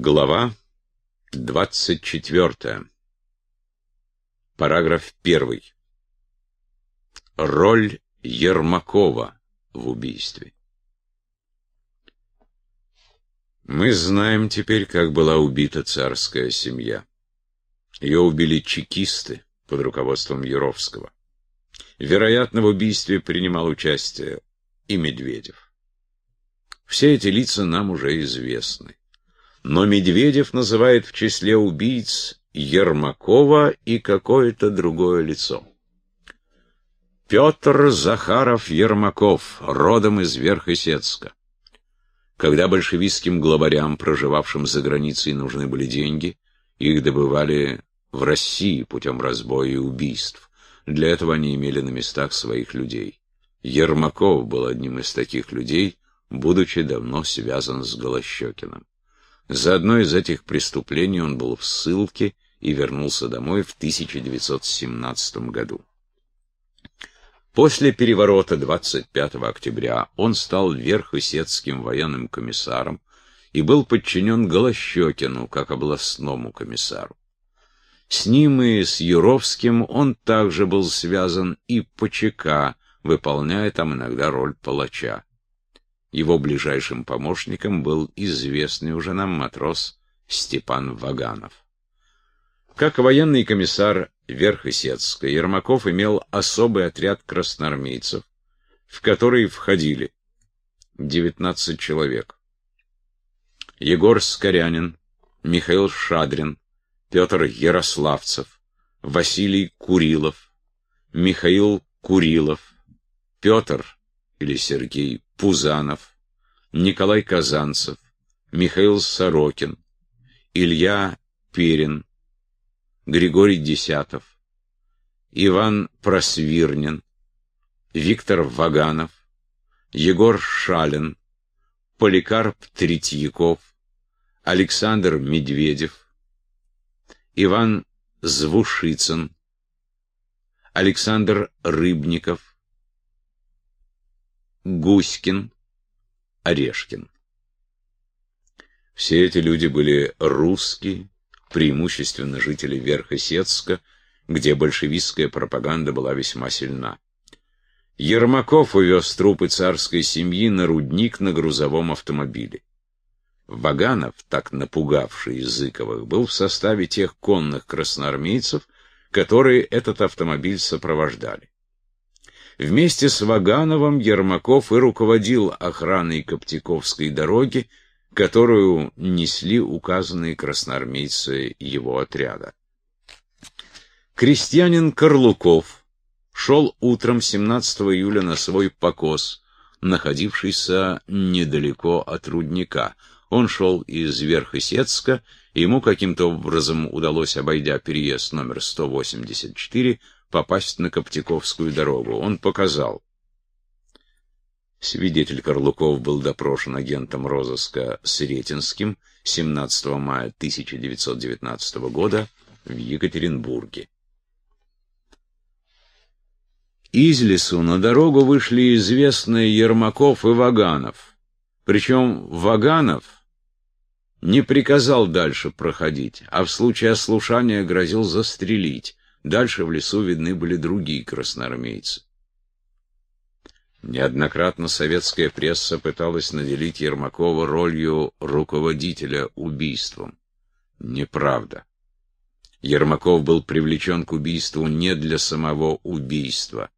Глава 24. Параграф 1. Роль Ермакова в убийстве. Мы знаем теперь, как была убита царская семья. Ее убили чекисты под руководством Юровского. Вероятно, в убийстве принимал участие и Медведев. Все эти лица нам уже известны но Медведев называет в числе убийц Ермакова и какое-то другое лицо. Петр Захаров Ермаков, родом из Верхесецка. Когда большевистским главарям, проживавшим за границей, нужны были деньги, их добывали в России путем разбоя и убийств. Для этого они имели на местах своих людей. Ермаков был одним из таких людей, будучи давно связан с Голощекиным. За одно из этих преступлений он был в ссылке и вернулся домой в 1917 году. После переворота 25 октября он стал верхосецким военным комиссаром и был подчинен Голощекину как областному комиссару. С ним и с Юровским он также был связан и по ЧК, выполняя там иногда роль палача. Его ближайшим помощником был известный уже нам матрос Степан Ваганов. Как военный комиссар Верхосецка, Ермаков имел особый отряд красноармейцев, в который входили 19 человек. Егор Скорянин, Михаил Шадрин, Петр Ярославцев, Василий Курилов, Михаил Курилов, Петр или Сергей Пузанов, Николай Казанцев, Михаил Сорокин, Илья Перин, Григорий Десятов, Иван Просвирнин, Виктор Ваганов, Егор Шалин, Поликарп Третьяков, Александр Медведев, Иван Звушицын, Александр Рыбников, Гуськин, Орешкин. Все эти люди были русские, преимущественно жители Верхосецка, где большевистская пропаганда была весьма сильна. Ермаков увез трупы царской семьи на рудник на грузовом автомобиле. Ваганов, так напугавший Языковых, был в составе тех конных красноармейцев, которые этот автомобиль сопровождали. Вместе с Вагановым Ермаков и руководил охраной Коптяковской дороги, которую несли указанные красноармейцы его отряда. Крестьянин Карлуков шел утром 17 июля на свой покос, находившийся недалеко от рудника. Он шел из Верхосецка, ему каким-то образом удалось, обойдя переезд номер 184, попасть на Коптяковскую дорогу. Он показал. Свидетель Карлуков был допрошен агентом розыска Сретенским 17 мая 1919 года в Екатеринбурге. Из лесу на дорогу вышли известные Ермаков и Ваганов. Причем Ваганов не приказал дальше проходить, а в случае ослушания грозил застрелить. Дальше в лесу видны были другие красноармейцы. Неоднократно советская пресса пыталась наделить Ермакова ролью руководителя убийством. Неправда. Ермаков был привлечен к убийству не для самого убийства.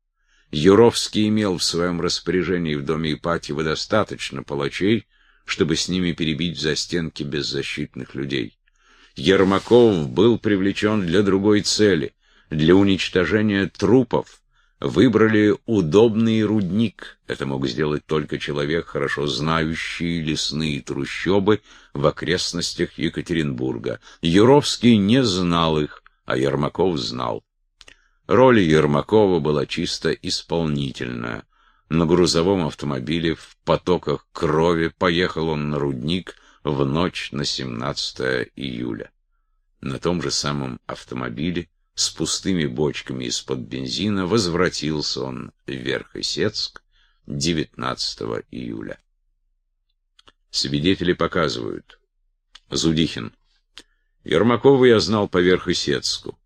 Юровский имел в своем распоряжении в доме Ипатьева достаточно палачей, чтобы с ними перебить в застенки беззащитных людей. Ермаков был привлечен для другой цели для уничтожения трупов выбрали удобный рудник. Это мог сделать только человек, хорошо знающий лесные трущобы в окрестностях Екатеринбурга. Юровский не знал их, а Ермаков знал. Роль Ермакова была чисто исполнительная. На грузовом автомобиле в потоках крови поехал он на рудник в ночь на 17 июля. На том же самом автомобиле с пустыми бочками из-под бензина возвратился он в Верхосецк 19 июля. Свидетели показывают, Зудихин. Ермакова я знал поверх Исецку.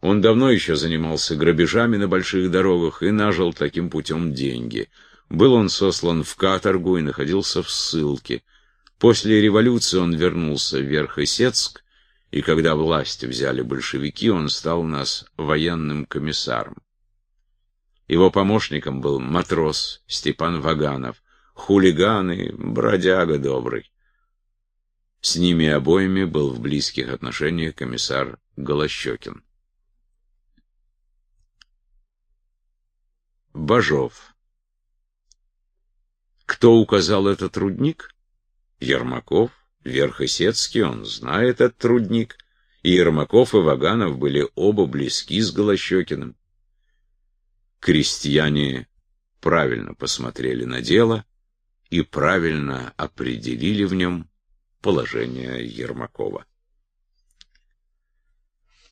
Он давно еще занимался грабежами на больших дорогах и нажил таким путем деньги. Был он сослан в каторгу и находился в ссылке. После революции он вернулся в Верхесецк, и когда власть взяли большевики, он стал у нас военным комиссаром. Его помощником был матрос Степан Ваганов, хулиган и бродяга добрый. С ними обоими был в близких отношениях комиссар Голощекин. Бажов. Кто указал этот рудник? Ермаков, Верхосецкий, он знает этот рудник. И Ермаков и Ваганов были оба близки с Голощекиным. Крестьяне правильно посмотрели на дело и правильно определили в нем положение Ермакова.